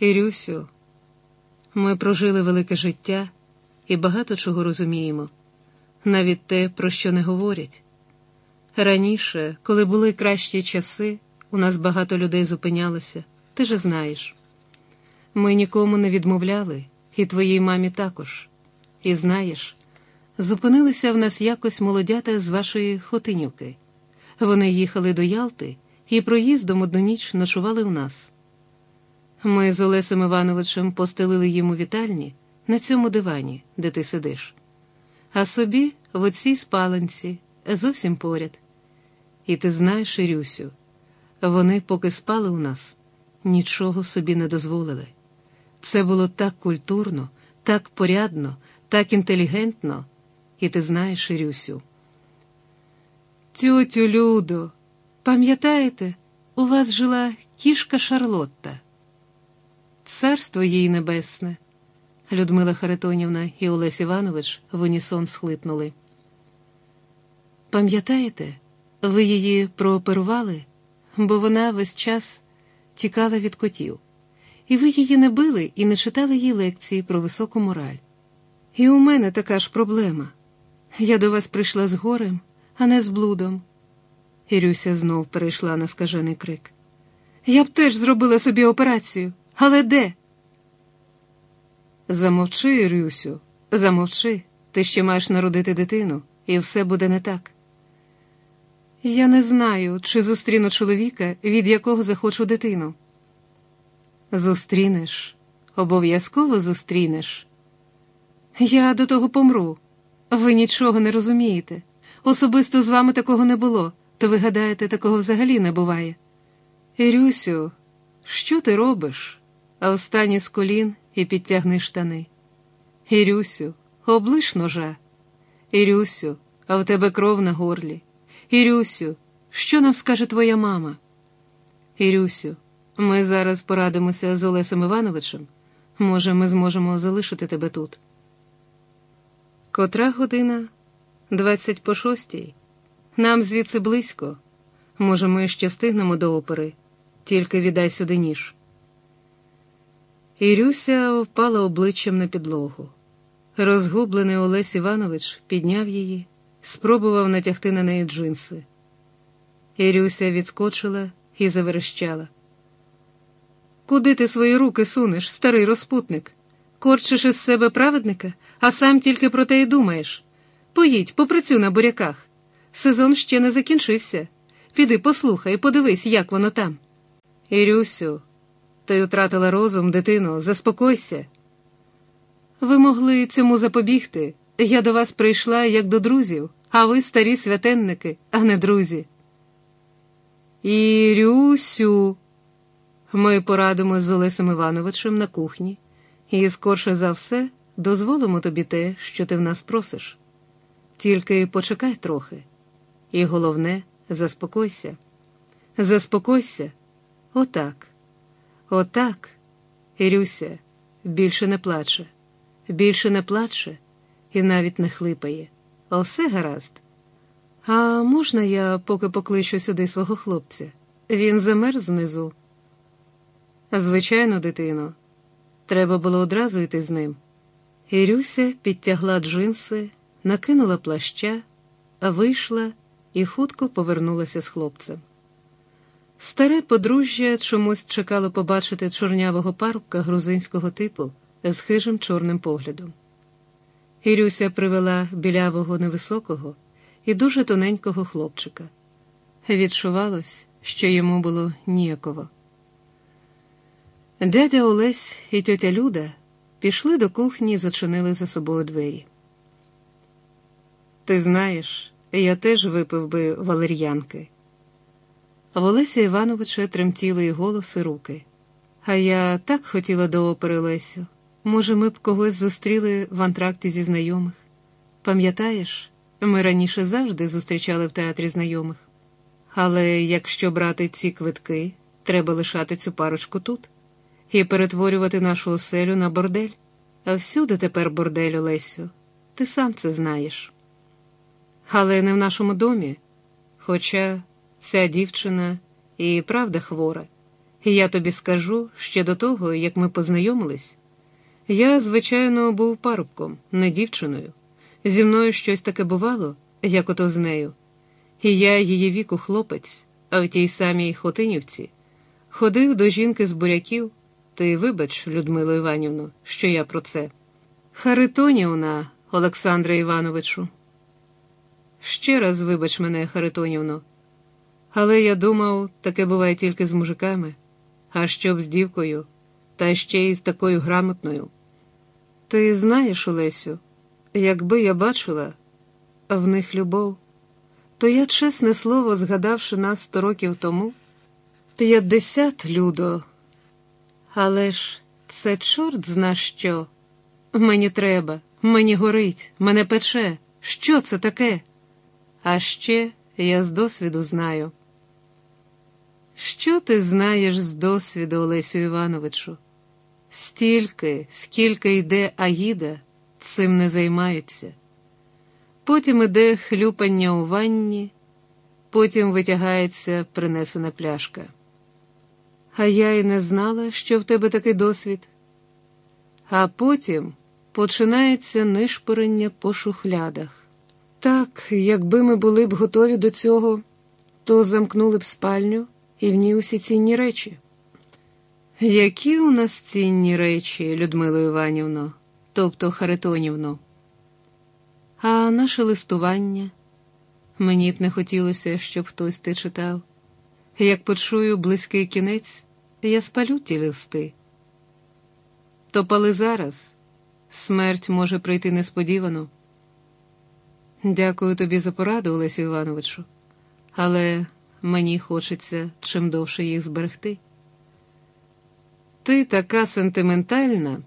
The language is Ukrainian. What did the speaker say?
Ірюсю, ми прожили велике життя і багато чого розуміємо, навіть те, про що не говорять. Раніше, коли були кращі часи, у нас багато людей зупинялося, ти же знаєш. Ми нікому не відмовляли, і твоїй мамі також. І знаєш, зупинилися в нас якось молодята з вашої Хотинівки. Вони їхали до Ялти і проїздом одну ніч ночували у нас. Ми з Олесем Івановичем постелили їм у вітальні на цьому дивані, де ти сидиш, а собі в оцій спаленці, зовсім поряд. І ти знаєш, Ірюсю, вони, поки спали у нас, нічого собі не дозволили. Це було так культурно, так порядно, так інтелігентно, і ти знаєш, Ірюсю. Тьотю Людо, пам'ятаєте, у вас жила кішка Шарлотта? Царство їй небесне. Людмила Харитонівна і Олесь Іванович в унісон схлипнули. Пам'ятаєте, ви її прооперували, бо вона весь час тікала від котів, і ви її не били і не читали їй лекції про високу мораль. І у мене така ж проблема. Я до вас прийшла з горем, а не з блудом. Ірюся знов перейшла на скажений крик. Я б теж зробила собі операцію, але де? Замовчи, Ірюсю, замовчи, ти ще маєш народити дитину, і все буде не так. Я не знаю, чи зустріну чоловіка, від якого захочу дитину. Зустрінеш, обов'язково зустрінеш. Я до того помру. Ви нічого не розумієте. Особисто з вами такого не було, то ви гадаєте, такого взагалі не буває. Ірюсю, що ти робиш? А встані з колін і підтягни штани. Ірюсю, облиш ножа. Ірюсю, а в тебе кров на горлі. Ірюсю, що нам скаже твоя мама? Ірюсю, ми зараз порадимося з Олесем Івановичем. Може, ми зможемо залишити тебе тут. Котра година? Двадцять по шостій. Нам звідси близько. Може, ми ще встигнемо до опери, тільки віддай сюди ніж. Ірюся впала обличчям на підлогу. Розгублений Олесь Іванович підняв її, спробував натягти на неї джинси. Ірюся відскочила і заверещала. Куди ти свої руки сунеш, старий розпутник? Корчиш із себе праведника, а сам тільки про те й думаєш. Поїдь, попрацюй на буряках. Сезон ще не закінчився. Піди послухай, подивись, як воно там. Ірюсю, ти втратила розум, дитино, заспокойся. Ви могли цьому запобігти. Я до вас прийшла як до друзів, а ви старі святенники, а не друзі. Ірюсю, ми порадимо з Олесем Івановичем на кухні, і, скорше за все, дозволимо тобі те, що ти в нас просиш. Тільки почекай трохи. І головне, заспокойся. Заспокойся. Отак. Отак. Ірюся більше не плаче, більше не плаче і навіть не хлипає. Все гаразд. А можна я поки покличу сюди свого хлопця? Він замерз внизу. Звичайно, дитино, треба було одразу йти з ним. Ірюся підтягла джинси, накинула плаща, вийшла і хутко повернулася з хлопцем. Старе подружжя чомусь чекало побачити чорнявого парубка грузинського типу з хижим чорним поглядом. Ірюся привела білявого невисокого і дуже тоненького хлопчика. Відчувалось, що йому було ніяково. Дядя Олесь і тьотя Люда пішли до кухні і зачинили за собою двері. Ти знаєш, я теж випив би валер'янки. В Олеся Івановича тремтіли і голос, і руки. А я так хотіла до опери Лесю. Може, ми б когось зустріли в антракті зі знайомих. Пам'ятаєш, ми раніше завжди зустрічали в театрі знайомих. Але якщо брати ці квитки, треба лишати цю парочку тут і перетворювати нашу оселю на бордель. А всюди тепер бордель, Олесю. Ти сам це знаєш. Але не в нашому домі. Хоча ця дівчина і правда хвора, я тобі скажу ще до того, як ми познайомились. Я, звичайно, був парубком, не дівчиною. Зі мною щось таке бувало, як ото з нею. І я, її віку, хлопець, а в тій самій Хотинівці, ходив до жінки з буряків. Ти вибач, Людмило Іванівно, що я про це. Харитонівна, Олександре Івановичу. Ще раз вибач мене, Харитонівно. Але я думав, таке буває тільки з мужиками, а щоб з дівкою, та ще й з такою грамотною. Ти знаєш, Олесю, якби я бачила в них любов, то я, чесне слово, згадавши нас сто років тому, п'ятдесят людо. Але ж це чорт зна що. Мені треба, мені горить, мене пече. Що це таке? А ще я з досвіду знаю. Що ти знаєш з досвіду, Олесю Івановичу? Стільки, скільки йде Аїда, цим не займаються. Потім іде хлюпання у ванні, потім витягається принесена пляшка. А я й не знала, що в тебе такий досвід. А потім починається нишпорення по шухлядах. Так, якби ми були б готові до цього, то замкнули б спальню і в ній усі цінні речі. Які у нас цінні речі, Людмило Іванівно, тобто Харитонівно? А наше листування мені б не хотілося, щоб хтось те читав. Як почую близький кінець, я спалю ті листи. То пали зараз, смерть може прийти несподівано. Дякую тобі за пораду, Олесю Івановичу, але мені хочеться чим довше їх зберегти. Ти така сентиментальна.